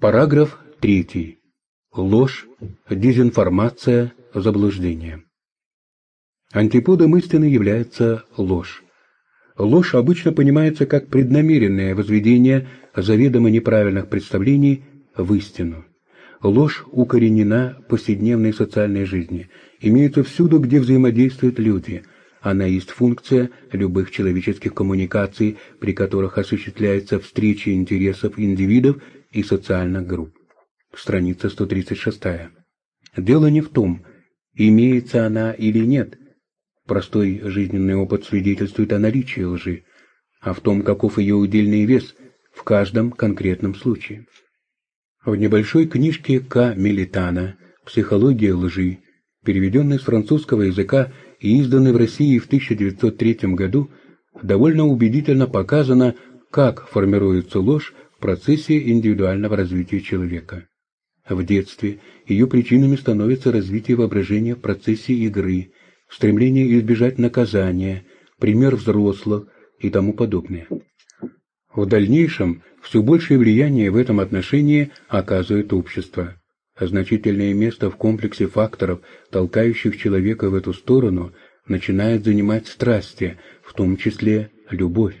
Параграф 3. Ложь, дезинформация, заблуждение. Антиподом истины является ложь. Ложь обычно понимается как преднамеренное возведение заведомо неправильных представлений в истину. Ложь укоренена в повседневной социальной жизни, имеется всюду, где взаимодействуют люди. Она есть функция любых человеческих коммуникаций, при которых осуществляется встреча интересов индивидов и социальных групп. Страница 136. Дело не в том, имеется она или нет. Простой жизненный опыт свидетельствует о наличии лжи, а в том, каков ее удельный вес в каждом конкретном случае. В небольшой книжке К. Милитана «Психология лжи», переведенной с французского языка изданной в России в 1903 году, довольно убедительно показано, как формируется ложь в процессе индивидуального развития человека. В детстве ее причинами становится развитие воображения в процессе игры, стремление избежать наказания, пример взрослых и тому подобное. В дальнейшем все большее влияние в этом отношении оказывает общество. А значительное место в комплексе факторов, толкающих человека в эту сторону, начинает занимать страсти, в том числе любовь.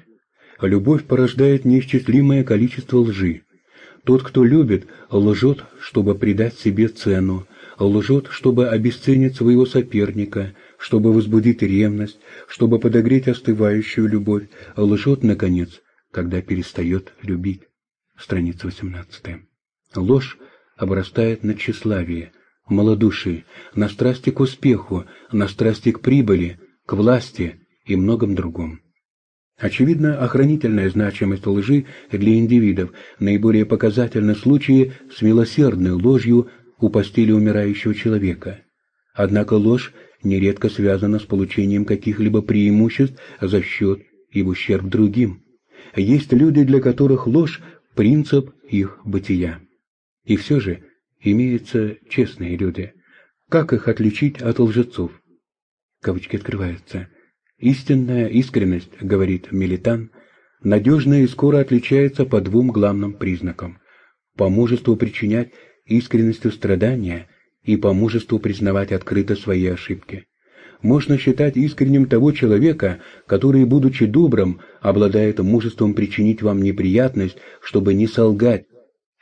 Любовь порождает неисчислимое количество лжи. Тот, кто любит, лжет, чтобы придать себе цену, лжет, чтобы обесценить своего соперника, чтобы возбудить ревность, чтобы подогреть остывающую любовь, лжет, наконец, когда перестает любить. Страница 18. Ложь обрастает на тщеславие, малодушие, на страсти к успеху, на страсти к прибыли, к власти и многом другом. Очевидно, охранительная значимость лжи для индивидов наиболее показательна в случае с милосердной ложью у постели умирающего человека. Однако ложь нередко связана с получением каких-либо преимуществ за счет и в ущерб другим. Есть люди, для которых ложь – принцип их бытия. И все же имеются честные люди. Как их отличить от лжецов? Кавычки открываются. Истинная искренность, говорит Милитан, надежная и скоро отличается по двум главным признакам. По мужеству причинять искренностью страдания и по мужеству признавать открыто свои ошибки. Можно считать искренним того человека, который, будучи добрым, обладает мужеством причинить вам неприятность, чтобы не солгать,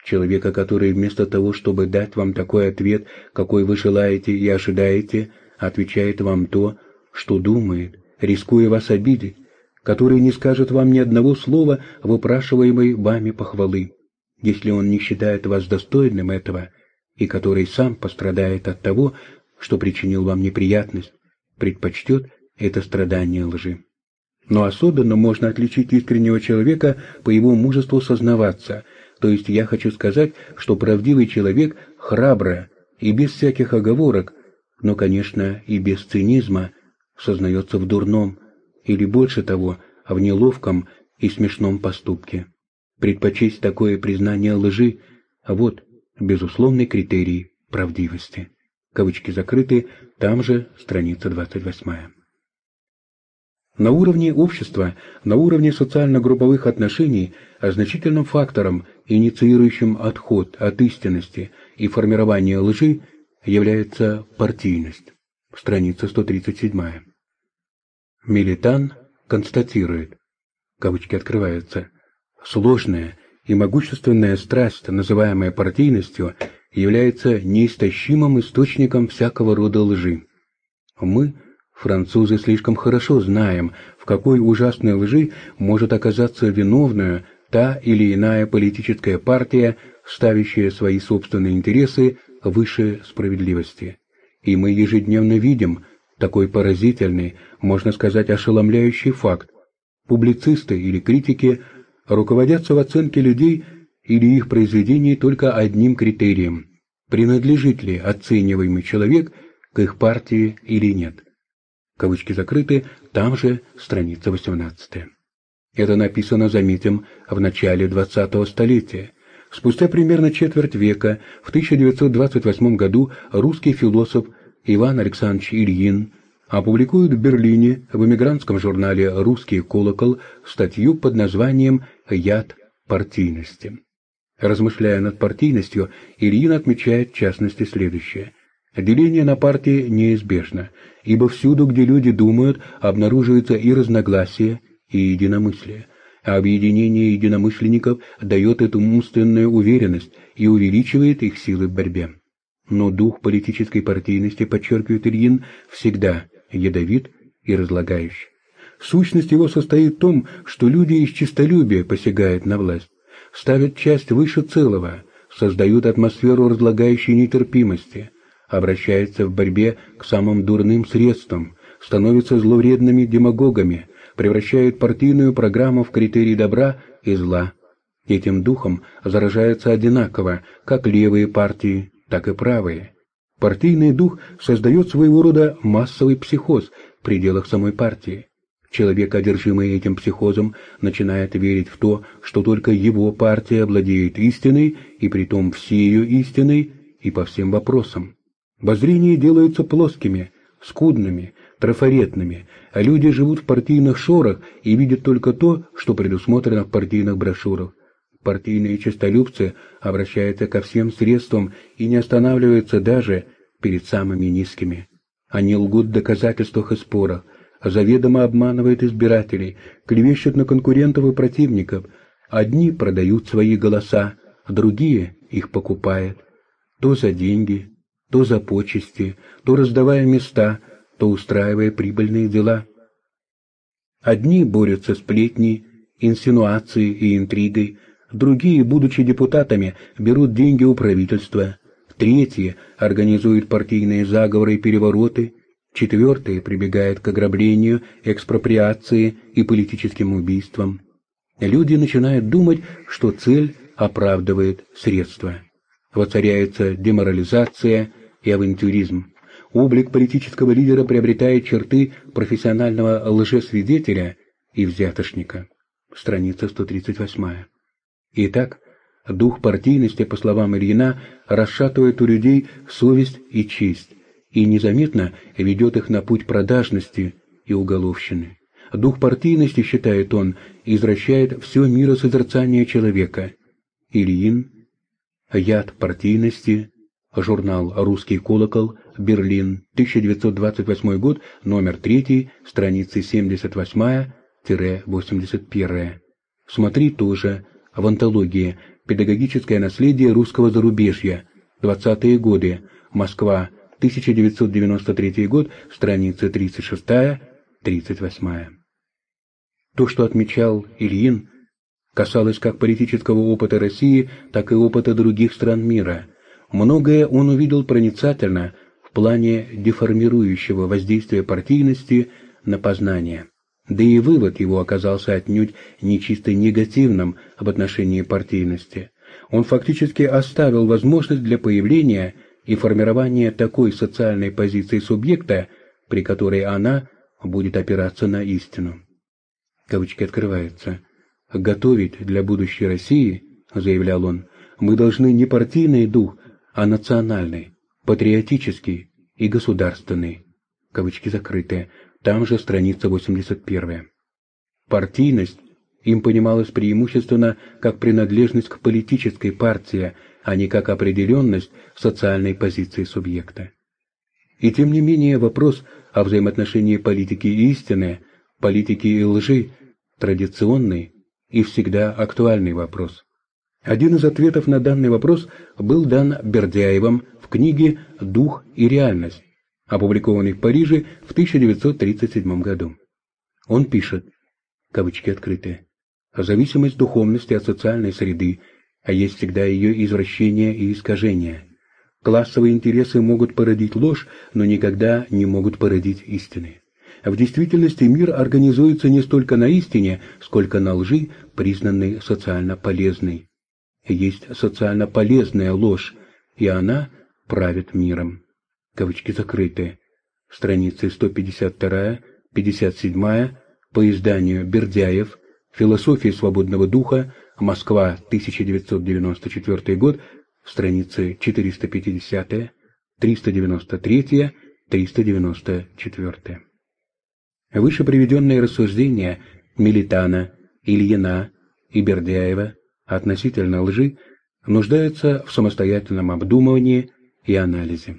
человека, который вместо того, чтобы дать вам такой ответ, какой вы желаете и ожидаете, отвечает вам то, что думает, рискуя вас обидеть, который не скажет вам ни одного слова выпрашиваемой вами похвалы, если он не считает вас достойным этого, и который сам пострадает от того, что причинил вам неприятность, предпочтет это страдание лжи. Но особенно можно отличить искреннего человека по его мужеству сознаваться, то есть я хочу сказать, что правдивый человек храбро и без всяких оговорок, но, конечно, и без цинизма, сознается в дурном, или больше того, в неловком и смешном поступке. Предпочесть такое признание лжи – вот безусловный критерий правдивости. Кавычки закрыты, там же страница 28. На уровне общества, на уровне социально-групповых отношений, а значительным фактором, инициирующим отход от истинности и формирование лжи, является партийность страница 137. Милитан констатирует, кавычки открываются, сложная и могущественная страсть, называемая партийностью, является неистощимым источником всякого рода лжи. Мы, французы, слишком хорошо знаем, в какой ужасной лжи может оказаться виновная та или иная политическая партия, ставящая свои собственные интересы выше справедливости и мы ежедневно видим такой поразительный, можно сказать, ошеломляющий факт. Публицисты или критики руководятся в оценке людей или их произведений только одним критерием – принадлежит ли оцениваемый человек к их партии или нет. Кавычки закрыты, там же страница 18. Это написано, заметим, в начале 20-го столетия. Спустя примерно четверть века, в 1928 году, русский философ Иван Александрович Ильин опубликует в Берлине в эмигрантском журнале «Русский колокол» статью под названием «Яд партийности». Размышляя над партийностью, Ильин отмечает в частности следующее. Деление на партии неизбежно, ибо всюду, где люди думают, обнаруживается и разногласие, и единомыслие. А объединение единомышленников дает эту умственную уверенность и увеличивает их силы в борьбе. Но дух политической партийности, подчеркивает Ильин, всегда ядовит и разлагающий. Сущность его состоит в том, что люди из честолюбия посягают на власть, ставят часть выше целого, создают атмосферу разлагающей нетерпимости, обращаются в борьбе к самым дурным средствам, становятся зловредными демагогами, превращают партийную программу в критерий добра и зла. Этим духом заражаются одинаково как левые партии, так и правые. Партийный дух создает своего рода массовый психоз в пределах самой партии. Человек, одержимый этим психозом, начинает верить в то, что только его партия владеет истиной, и притом всею истиной, и по всем вопросам. Воззрения делаются плоскими, скудными, трафаретными, а люди живут в партийных шорах и видят только то, что предусмотрено в партийных брошюрах. Партийные честолюбцы обращаются ко всем средствам и не останавливаются даже перед самыми низкими. Они лгут в доказательствах и спорах, заведомо обманывают избирателей, клевещут на конкурентов и противников. Одни продают свои голоса, другие их покупают. То за деньги, то за почести, то раздавая места, то устраивая прибыльные дела. Одни борются с сплетней, инсинуацией и интригой, другие, будучи депутатами, берут деньги у правительства, третьи организуют партийные заговоры и перевороты, четвертые прибегают к ограблению, экспроприации и политическим убийствам. Люди начинают думать, что цель оправдывает средства воцаряется деморализация и авантюризм. Облик политического лидера приобретает черты профессионального лжесвидетеля и взятошника. Страница 138. Итак, дух партийности, по словам Ильина, расшатывает у людей совесть и честь и незаметно ведет их на путь продажности и уголовщины. Дух партийности, считает он, извращает все миросозерцание человека. Ильин Яд партийности. Журнал «Русский колокол», Берлин, 1928 год, номер 3, страницы 78-81. Смотри тоже в антологии «Педагогическое наследие русского зарубежья. 20-е годы. Москва, 1993 год, страницы 36-38». То, что отмечал Ильин, касалось как политического опыта России, так и опыта других стран мира. Многое он увидел проницательно в плане деформирующего воздействия партийности на познание. Да и вывод его оказался отнюдь не чисто негативным об отношении партийности. Он фактически оставил возможность для появления и формирования такой социальной позиции субъекта, при которой она будет опираться на истину. Кавычки открываются. «Готовить для будущей России, — заявлял он, — мы должны не партийный дух, а национальный, патриотический и государственный». Кавычки закрыты. Там же страница 81. Партийность им понималась преимущественно как принадлежность к политической партии, а не как определенность социальной позиции субъекта. И тем не менее вопрос о взаимоотношении политики и истины, политики и лжи, традиционный, и всегда актуальный вопрос. Один из ответов на данный вопрос был дан Бердяевым в книге «Дух и реальность», опубликованной в Париже в 1937 году. Он пишет, кавычки открыты, «Зависимость духовности от социальной среды, а есть всегда ее извращение и искажение. Классовые интересы могут породить ложь, но никогда не могут породить истины. В действительности мир организуется не столько на истине, сколько на лжи, признанной социально полезной. Есть социально полезная ложь, и она правит миром. Кавычки закрыты. Страницы 152-57 по изданию Бердяев «Философия свободного духа. Москва, 1994 год», страницы 450 393 394 Выше приведенные рассуждения Милитана, Ильина и Бердяева относительно лжи нуждается в самостоятельном обдумывании и анализе.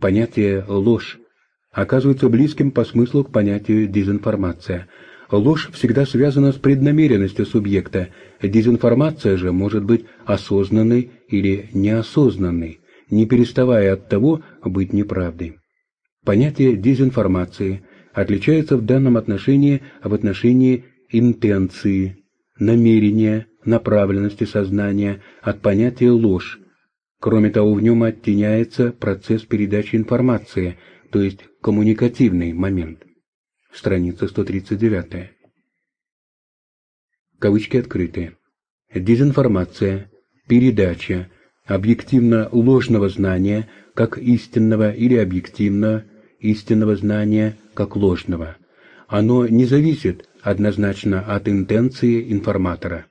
Понятие «ложь» оказывается близким по смыслу к понятию «дезинформация». Ложь всегда связана с преднамеренностью субъекта, дезинформация же может быть осознанной или неосознанной, не переставая от того быть неправдой. Понятие дезинформации отличается в данном отношении в отношении интенции, намерения, направленности сознания от понятия ложь. Кроме того, в нем оттеняется процесс передачи информации, то есть коммуникативный момент. Страница 139. Кавычки открыты. Дезинформация, передача, объективно ложного знания, как истинного или объективно истинного знания, как ложного. Оно не зависит однозначно от интенции информатора.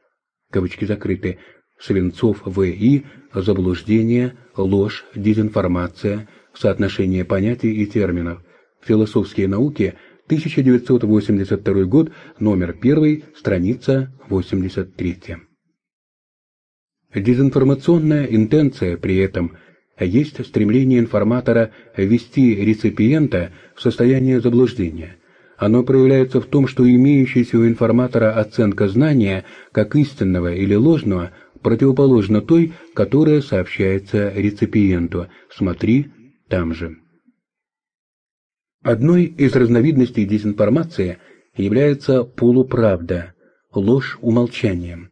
Кавычки закрыты. Свинцов В.И. Заблуждение, ложь, дезинформация, соотношение понятий и терминов. Философские науки, 1982 год, номер 1, страница 83. Дезинформационная интенция при этом есть стремление информатора ввести реципиента в состояние заблуждения. Оно проявляется в том, что имеющаяся у информатора оценка знания, как истинного или ложного, противоположна той, которая сообщается реципиенту. Смотри там же. Одной из разновидностей дезинформации является полуправда, ложь умолчанием.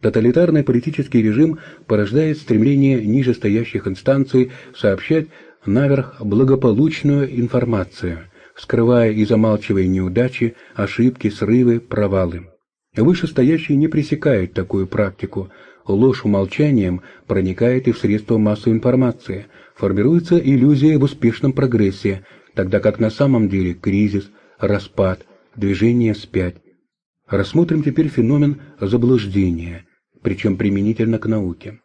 Тоталитарный политический режим порождает стремление нижестоящих инстанций сообщать наверх благополучную информацию, скрывая и замалчивая неудачи, ошибки, срывы, провалы. Вышестоящие не пресекают такую практику. Ложь умолчанием проникает и в средства массовой информации. Формируется иллюзия в успешном прогрессе, тогда как на самом деле кризис, распад, движение вспять. Рассмотрим теперь феномен заблуждения, причем применительно к науке.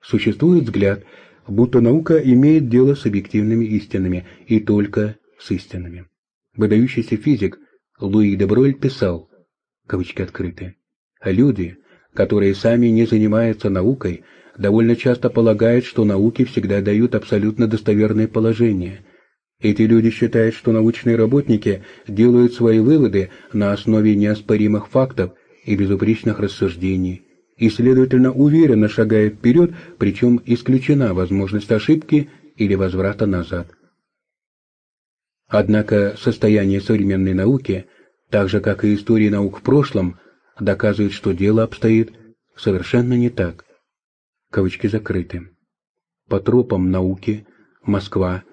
Существует взгляд, будто наука имеет дело с объективными истинами и только с истинами. Выдающийся физик Луи де писал, кавычки открыты, «Люди, которые сами не занимаются наукой, довольно часто полагают, что науки всегда дают абсолютно достоверные положения – эти люди считают, что научные работники делают свои выводы на основе неоспоримых фактов и безупречных рассуждений, и, следовательно, уверенно шагают вперед, причем исключена возможность ошибки или возврата назад. Однако состояние современной науки, так же как и история наук в прошлом, доказывает, что дело обстоит совершенно не так. Кавычки закрыты. По тропам науки, Москва,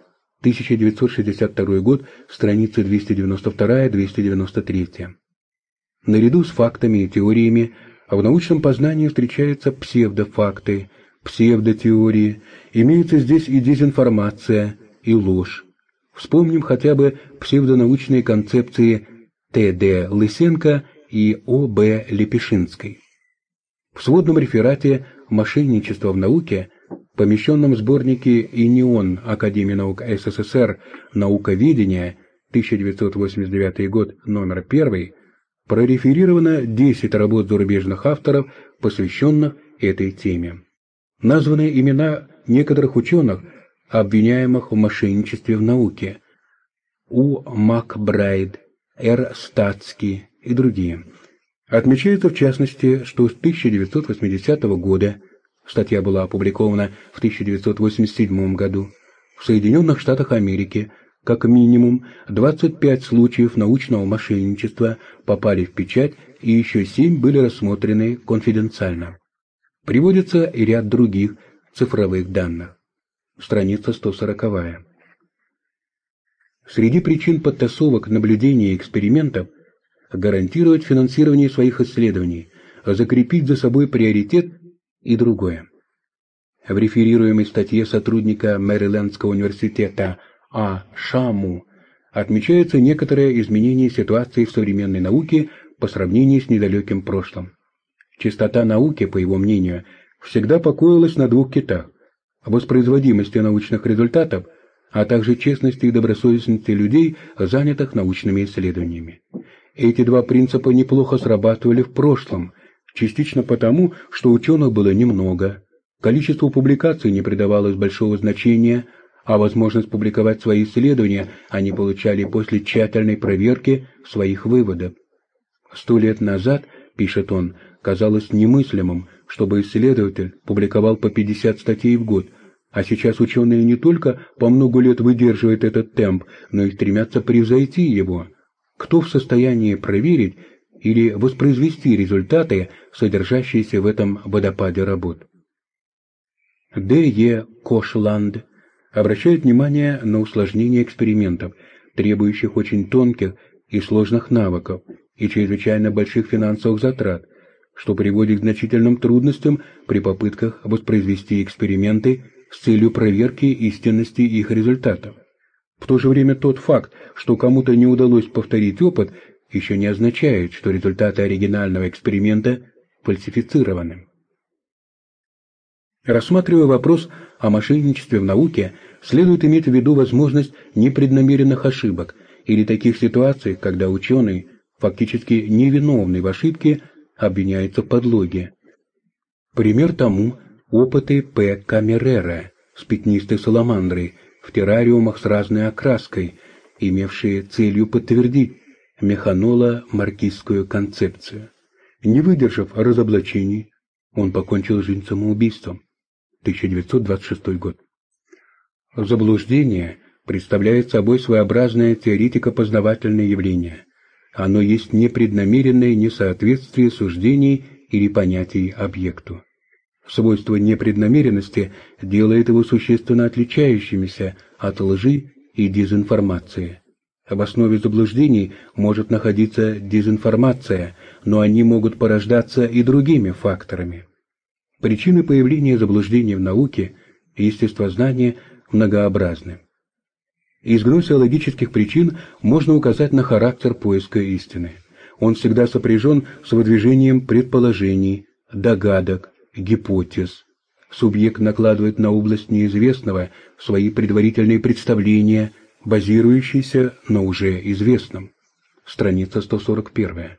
1962 год, страницы 292-293. Наряду с фактами и теориями в научном познании встречаются псевдофакты, псевдотеории, имеется здесь и дезинформация, и ложь. Вспомним хотя бы псевдонаучные концепции Т.Д. Лысенко и О.Б. Лепешинской. В сводном реферате «Мошенничество в науке» помещенном в сборнике «Инион» Академии наук СССР «Науковедение» 1989 год, номер 1, прореферировано 10 работ зарубежных авторов, посвященных этой теме. Названы имена некоторых ученых, обвиняемых в мошенничестве в науке. У. Макбрайд, Р. Статский и другие. Отмечается в частности, что с 1980 года Статья была опубликована в 1987 году. В Соединенных Штатах Америки как минимум 25 случаев научного мошенничества попали в печать и еще 7 были рассмотрены конфиденциально. Приводится и ряд других цифровых данных. Страница 140. Среди причин подтасовок, наблюдений и экспериментов гарантировать финансирование своих исследований, закрепить за собой приоритет и другое. В реферируемой статье сотрудника Мэрилендского университета А. Шаму отмечаются некоторые изменения ситуации в современной науке по сравнению с недалеким прошлым. Чистота науки, по его мнению, всегда покоилась на двух китах – воспроизводимости научных результатов, а также честности и добросовестности людей, занятых научными исследованиями. Эти два принципа неплохо срабатывали в прошлом – Частично потому, что ученых было немного, количеству публикаций не придавалось большого значения, а возможность публиковать свои исследования они получали после тщательной проверки своих выводов. Сто лет назад, пишет он, казалось немыслимым, чтобы исследователь публиковал по 50 статей в год, а сейчас ученые не только по много лет выдерживают этот темп, но и стремятся превзойти его. Кто в состоянии проверить или воспроизвести результаты, содержащиеся в этом водопаде работ? Д. Е. Кошланд обращает внимание на усложнение экспериментов, требующих очень тонких и сложных навыков и чрезвычайно больших финансовых затрат, что приводит к значительным трудностям при попытках воспроизвести эксперименты с целью проверки истинности их результатов. В то же время тот факт, что кому-то не удалось повторить опыт, еще не означает, что результаты оригинального эксперимента фальсифицированы. Рассматривая вопрос о мошенничестве в науке, следует иметь в виду возможность непреднамеренных ошибок или таких ситуаций, когда ученый, фактически невиновный в ошибке, обвиняется в подлоге. Пример тому опыты П. Камерера с пятнистой саламандрой в террариумах с разной окраской, имевшие целью подтвердить механола-маркизскую концепцию. Не выдержав разоблачений, он покончил жизнь самоубийством. 1926 год. Заблуждение представляет собой своеобразное теоретико-познавательное явление. Оно есть непреднамеренное несоответствие суждений или понятий объекту. Свойство непреднамеренности делает его существенно отличающимися от лжи и дезинформации. В основе заблуждений может находиться дезинформация, но они могут порождаться и другими факторами. Причины появления заблуждений в науке и естествознании многообразны. Из гносеологических причин можно указать на характер поиска истины. Он всегда сопряжен с выдвижением предположений, догадок, гипотез. Субъект накладывает на область неизвестного свои предварительные представления, базирующиеся на уже известном. Страница 141.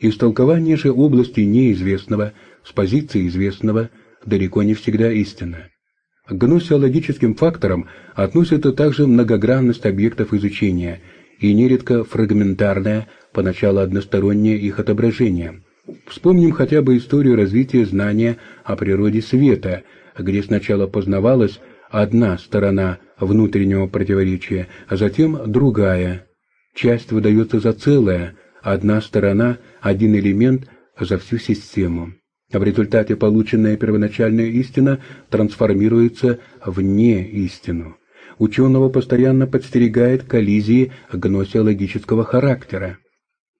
Истолкование же области неизвестного с позиции известного далеко не всегда истинно. К гносеологическим факторам относится также многогранность объектов изучения и нередко фрагментарное, поначалу одностороннее их отображение. Вспомним хотя бы историю развития знания о природе света, где сначала познавалась одна сторона внутреннего противоречия, а затем другая. Часть выдается за целое, одна сторона, один элемент за всю систему. В результате полученная первоначальная истина трансформируется в неистину. Ученого постоянно подстерегает коллизии гносеологического характера.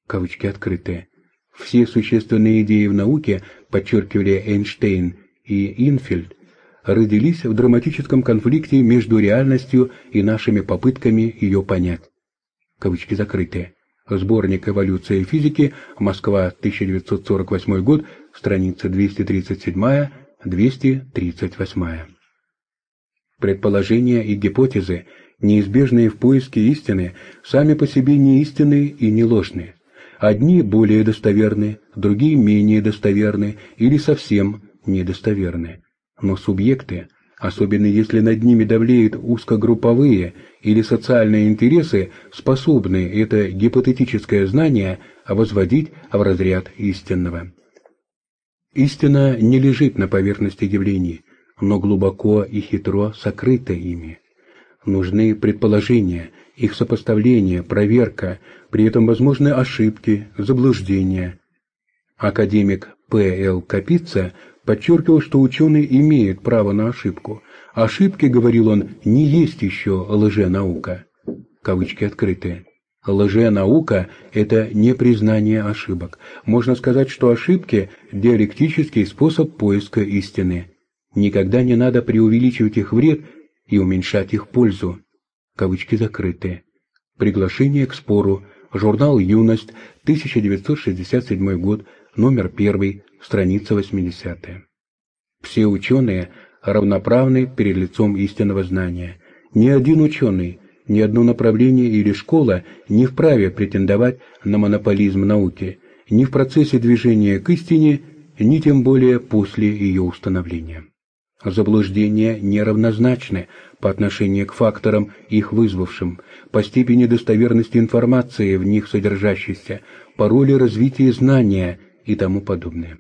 Кавычки открытые. Все существенные идеи в науке, подчеркивали Эйнштейн и Инфельд, родились в драматическом конфликте между реальностью и нашими попытками ее понять. Кавычки закрытые. Сборник «Эволюция физики», Москва, 1948 год, страница 237-238. Предположения и гипотезы, неизбежные в поиске истины, сами по себе не истинны и не ложны. Одни более достоверны, другие менее достоверны или совсем недостоверны. Но субъекты, особенно если над ними давлеют узкогрупповые или социальные интересы, способны это гипотетическое знание возводить в разряд истинного. Истина не лежит на поверхности явлений, но глубоко и хитро сокрыта ими. Нужны предположения, их сопоставление, проверка, при этом возможны ошибки, заблуждения. Академик П. Л. Капица подчеркивал, что ученый имеет право на ошибку. Ошибки, говорил он, не есть еще лженаука. Кавычки открытые. Лженаука – это не признание ошибок. Можно сказать, что ошибки – диалектический способ поиска истины. Никогда не надо преувеличивать их вред и уменьшать их пользу. Кавычки закрыты. Приглашение к спору. Журнал «Юность», 1967 год, номер 1, страница 80. Все ученые равноправны перед лицом истинного знания. Ни один ученый, ни одно направление или школа не вправе претендовать на монополизм науки. ни в процессе движения к истине, ни тем более после ее установления. Заблуждения неравнозначны по отношению к факторам, их вызвавшим, по степени достоверности информации в них содержащейся, по роли развития знания и тому подобное.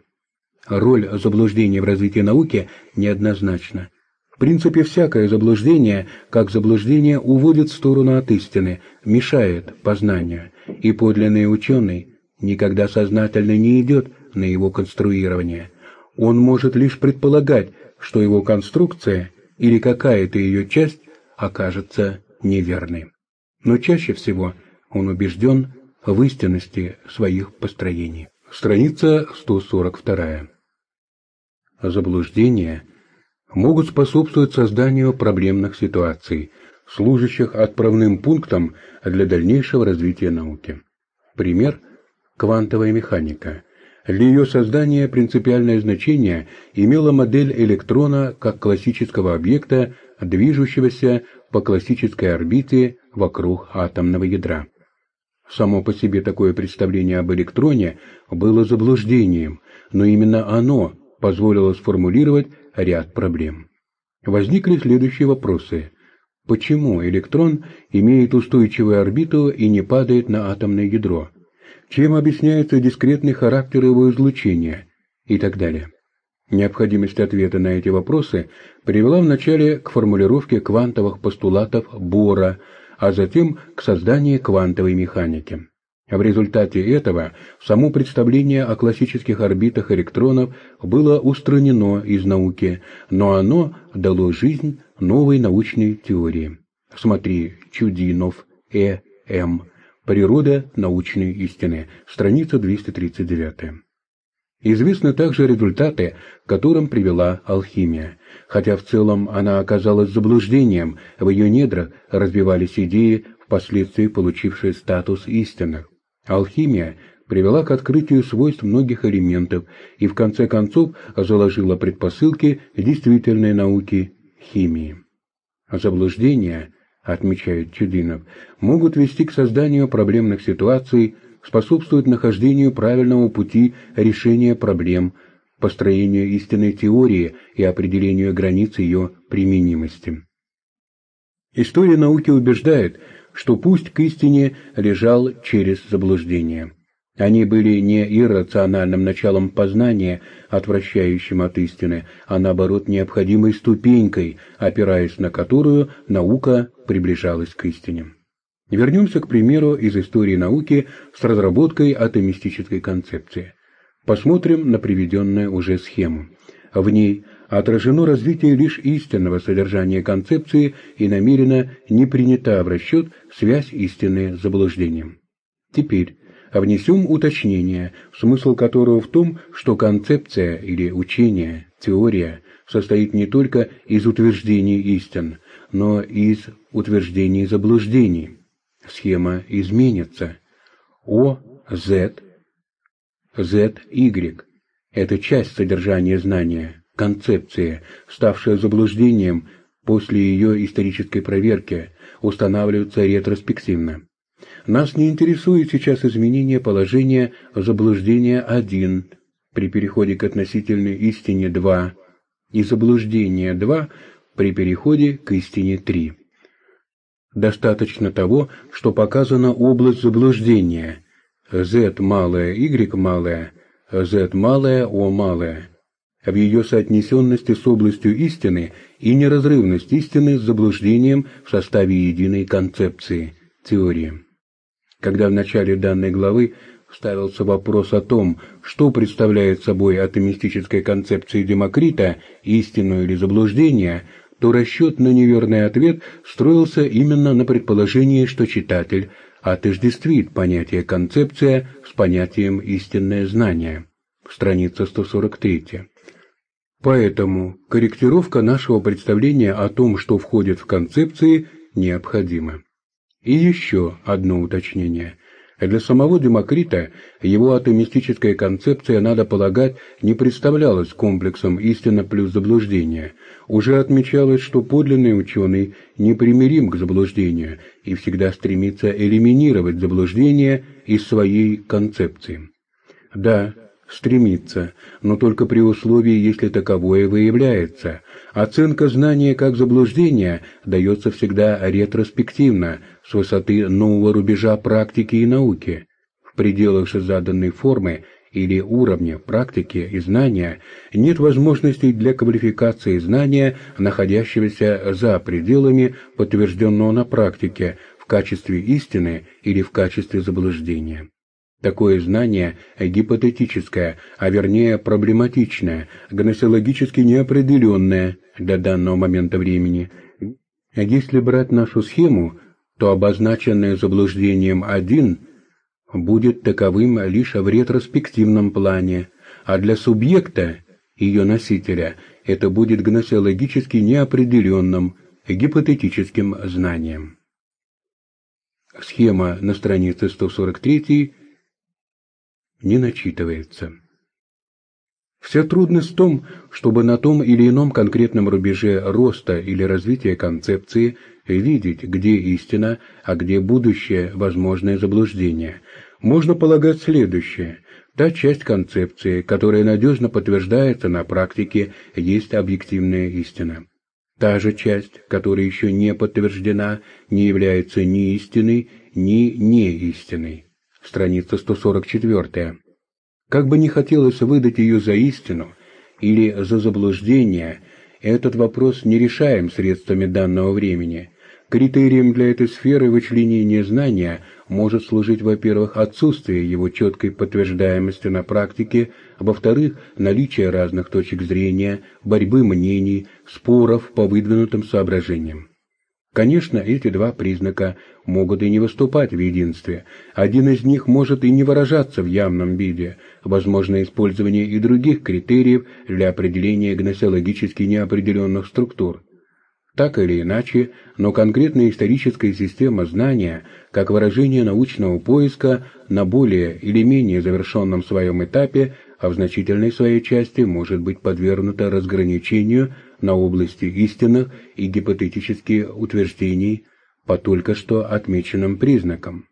Роль заблуждения в развитии науки неоднозначна. В принципе, всякое заблуждение, как заблуждение, уводит в сторону от истины, мешает познанию, и подлинный ученый никогда сознательно не идет на его конструирование. Он может лишь предполагать, что его конструкция или какая-то ее часть окажется неверной. Но чаще всего он убежден в истинности своих построений. Страница 142. Заблуждения могут способствовать созданию проблемных ситуаций, служащих отправным пунктом для дальнейшего развития науки. Пример – квантовая механика. Для ее создания принципиальное значение имела модель электрона как классического объекта, движущегося по классической орбите вокруг атомного ядра. Само по себе такое представление об электроне было заблуждением, но именно оно позволило сформулировать ряд проблем. Возникли следующие вопросы. Почему электрон имеет устойчивую орбиту и не падает на атомное ядро? чем объясняется дискретный характер его излучения и так далее. Необходимость ответа на эти вопросы привела вначале к формулировке квантовых постулатов Бора, а затем к созданию квантовой механики. В результате этого само представление о классических орбитах электронов было устранено из науки, но оно дало жизнь новой научной теории. Смотри Чудинов, Э. М. Природа научной истины. Страница 239. Известны также результаты, к которым привела алхимия. Хотя в целом она оказалась заблуждением, в ее недрах развивались идеи, впоследствии получившие статус истинных. Алхимия привела к открытию свойств многих элементов и в конце концов заложила предпосылки действительной науки химии. Заблуждения отмечает Чудинов, могут вести к созданию проблемных ситуаций, способствуют нахождению правильного пути решения проблем, построению истинной теории и определению границ ее применимости. История науки убеждает, что путь к истине лежал через заблуждение. Они были не иррациональным началом познания, отвращающим от истины, а наоборот необходимой ступенькой, опираясь на которую наука приближалась к истине. Вернемся, к примеру, из истории науки с разработкой атомистической концепции. Посмотрим на приведенную уже схему. В ней отражено развитие лишь истинного содержания концепции и намеренно не принята в расчет связь истины с заблуждением. Теперь а внесем уточнение, смысл которого в том, что концепция или учение, теория состоит не только из утверждений истин, но и из утверждений заблуждений. Схема изменится. О, Z, Z, Y – это часть содержания знания, концепция, ставшая заблуждением после ее исторической проверки, устанавливается ретроспективно. Нас не интересует сейчас изменение положения заблуждения 1 при переходе к относительной истине 2 и заблуждения 2 при переходе к истине 3. Достаточно того, что показана область заблуждения z малое, y малое, z малое, o малое, в ее соотнесенности с областью истины и неразрывность истины с заблуждением в составе единой концепции, теории когда в начале данной главы ставился вопрос о том, что представляет собой атомистическая концепция Демокрита, истину или заблуждение, то расчет на неверный ответ строился именно на предположении, что читатель отождествит понятие «концепция» с понятием «истинное знание». Страница 143. Поэтому корректировка нашего представления о том, что входит в концепции, необходима. И еще одно уточнение. Для самого Демокрита его атомистическая концепция, надо полагать, не представлялась комплексом истина плюс заблуждение. Уже отмечалось, что подлинный ученый непримирим к заблуждению и всегда стремится элиминировать заблуждение из своей концепции. Да, стремится, но только при условии, если таковое выявляется. Оценка знания как заблуждения дается всегда ретроспективно, с высоты нового рубежа практики и науки. В пределах же заданной формы или уровня практики и знания нет возможностей для квалификации знания, находящегося за пределами подтвержденного на практике, в качестве истины или в качестве заблуждения. Такое знание гипотетическое, а вернее проблематичное, гносеологически неопределенное до данного момента времени. Если брать нашу схему, то обозначенное заблуждением один будет таковым лишь в ретроспективном плане, а для субъекта, ее носителя, это будет гносеологически неопределенным, гипотетическим знанием. Схема на странице 143 не начитывается. Вся трудность в том, чтобы на том или ином конкретном рубеже роста или развития концепции видеть, где истина, а где будущее возможное заблуждение. Можно полагать следующее. Та часть концепции, которая надежно подтверждается на практике, есть объективная истина. Та же часть, которая еще не подтверждена, не является ни истиной, ни неистиной страница 144. Как бы не хотелось выдать ее за истину или за заблуждение, этот вопрос не решаем средствами данного времени. Критерием для этой сферы вычленения знания может служить, во-первых, отсутствие его четкой подтверждаемости на практике, во-вторых, наличие разных точек зрения, борьбы мнений, споров по выдвинутым соображениям. Конечно, эти два признака могут и не выступать в единстве. Один из них может и не выражаться в явном виде. Возможно использование и других критериев для определения гносеологически неопределенных структур. Так или иначе, но конкретная историческая система знания, как выражение научного поиска на более или менее завершенном своем этапе, а в значительной своей части может быть подвергнута разграничению на области истинных и гипотетических утверждений по только что отмеченным признакам.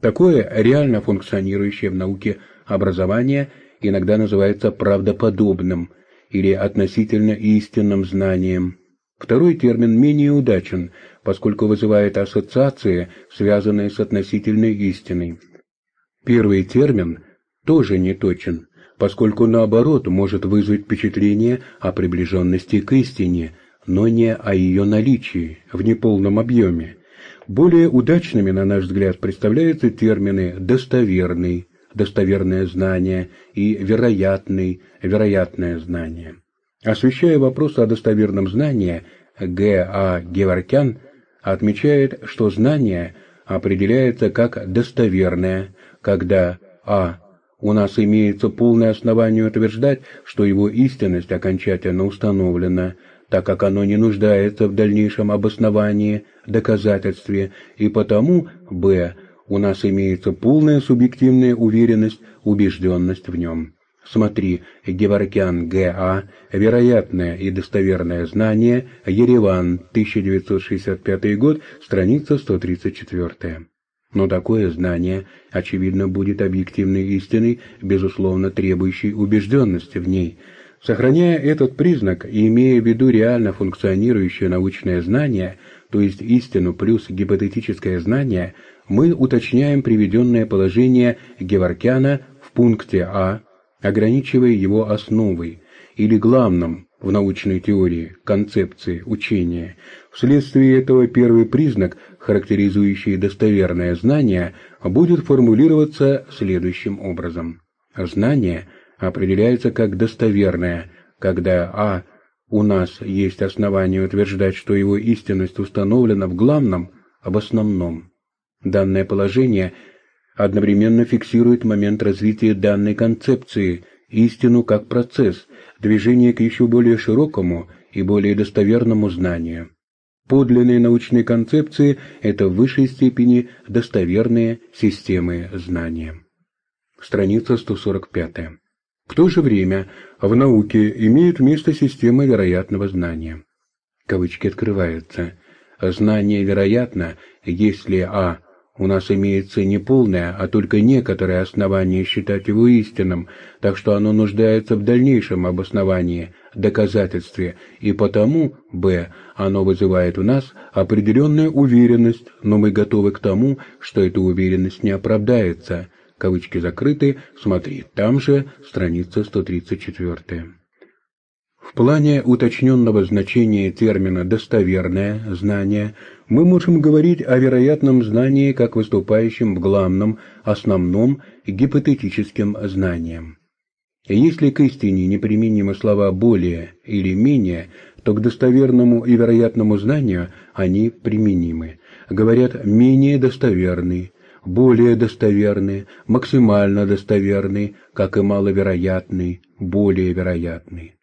Такое реально функционирующее в науке образование иногда называется правдоподобным или относительно истинным знанием. Второй термин менее удачен, поскольку вызывает ассоциации, связанные с относительной истиной. Первый термин тоже не точен, поскольку наоборот может вызвать впечатление о приближенности к истине, но не о ее наличии в неполном объеме. Более удачными, на наш взгляд, представляются термины «достоверный», «достоверное знание» и «вероятный», «вероятное знание». Освещая вопрос о достоверном знании, Г. А. Геворкян отмечает, что знание определяется как достоверное, когда а. У нас имеется полное основание утверждать, что его истинность окончательно установлена, так как оно не нуждается в дальнейшем обосновании, доказательстве, и потому, б. У нас имеется полная субъективная уверенность, убежденность в нем. Смотри, Геворкян Г.А. «Вероятное и достоверное знание», Ереван, 1965 год, страница 134. Но такое знание, очевидно, будет объективной истиной, безусловно требующей убежденности в ней. Сохраняя этот признак и имея в виду реально функционирующее научное знание, то есть истину плюс гипотетическое знание, мы уточняем приведенное положение Геворкяна в пункте А, ограничивая его основой или главным в научной теории, концепции, учения. Вследствие этого первый признак, характеризующий достоверное знание, будет формулироваться следующим образом. Знание определяется как достоверное, когда а. у нас есть основания утверждать, что его истинность установлена в главном, об основном. Данное положение одновременно фиксирует момент развития данной концепции, истину как процесс, движение к еще более широкому и более достоверному знанию. Подлинные научные концепции – это в высшей степени достоверные системы знания. Страница 145. В то же время в науке имеют место системы вероятного знания. Кавычки открываются. Знание вероятно, если а. У нас имеется не полное, а только некоторое основание считать его истинным, так что оно нуждается в дальнейшем обосновании, доказательстве, и потому, б, оно вызывает у нас определенную уверенность, но мы готовы к тому, что эта уверенность не оправдается. Кавычки закрыты, смотри, там же страница 134. В плане уточненного значения термина «достоверное знание» мы можем говорить о вероятном знании как выступающем в главном, основном гипотетическом знанием. Если к истине неприменимы слова «более» или «менее», то к достоверному и вероятному знанию они применимы. Говорят «менее достоверный», «более достоверный», «максимально достоверный», как и «маловероятный», «более вероятный».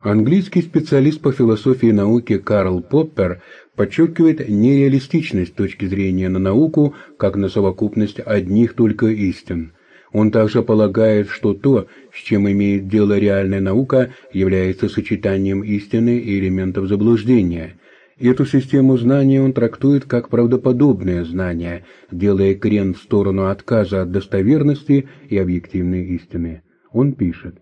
Английский специалист по философии науки Карл Поппер подчеркивает нереалистичность точки зрения на науку как на совокупность одних только истин. Он также полагает, что то, с чем имеет дело реальная наука, является сочетанием истины и элементов заблуждения. Эту систему знаний он трактует как правдоподобное знание, делая крен в сторону отказа от достоверности и объективной истины. Он пишет,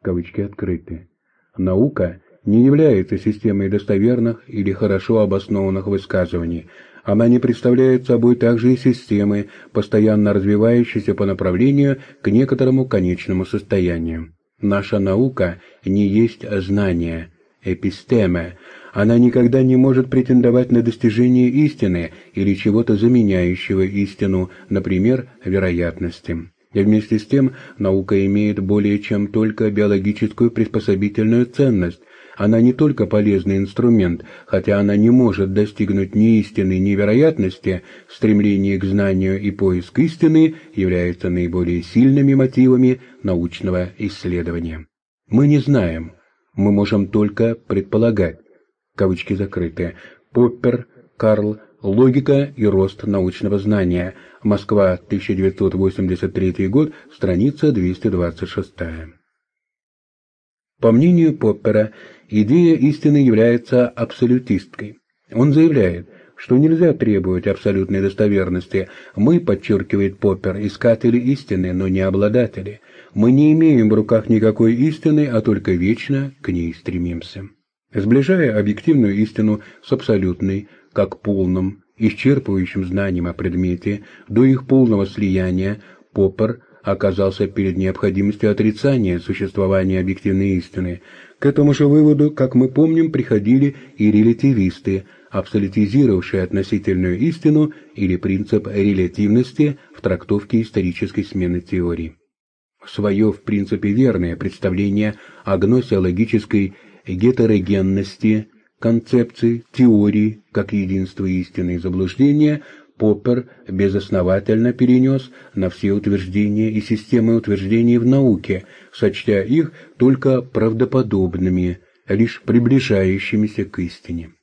кавычки открыты, Наука не является системой достоверных или хорошо обоснованных высказываний. Она не представляет собой также и системы, постоянно развивающейся по направлению к некоторому конечному состоянию. Наша наука не есть знание, эпистема. Она никогда не может претендовать на достижение истины или чего-то заменяющего истину, например, вероятности. И вместе с тем наука имеет более чем только биологическую приспособительную ценность. Она не только полезный инструмент, хотя она не может достигнуть ни истины, ни вероятности, стремление к знанию и поиск истины являются наиболее сильными мотивами научного исследования. Мы не знаем, мы можем только предполагать. Кавычки закрыты. Поппер, Карл, Логика и рост научного знания. Москва, 1983 год, страница 226. По мнению Поппера, идея истины является абсолютисткой. Он заявляет, что нельзя требовать абсолютной достоверности. Мы, подчеркивает Поппер, искатели истины, но не обладатели. Мы не имеем в руках никакой истины, а только вечно к ней стремимся. Сближая объективную истину с абсолютной, как полным, исчерпывающим знанием о предмете, до их полного слияния, Поппер оказался перед необходимостью отрицания существования объективной истины. К этому же выводу, как мы помним, приходили и релятивисты, абсолютизировавшие относительную истину или принцип релятивности в трактовке исторической смены теории. Свое, в принципе, верное представление о гносеологической гетерогенности концепции, теории, как единство истины и заблуждения, Поппер безосновательно перенес на все утверждения и системы утверждений в науке, сочтя их только правдоподобными, лишь приближающимися к истине.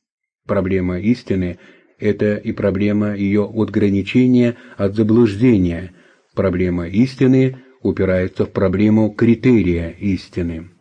Проблема истины – это и проблема ее отграничения от заблуждения. Проблема истины упирается в проблему критерия истины.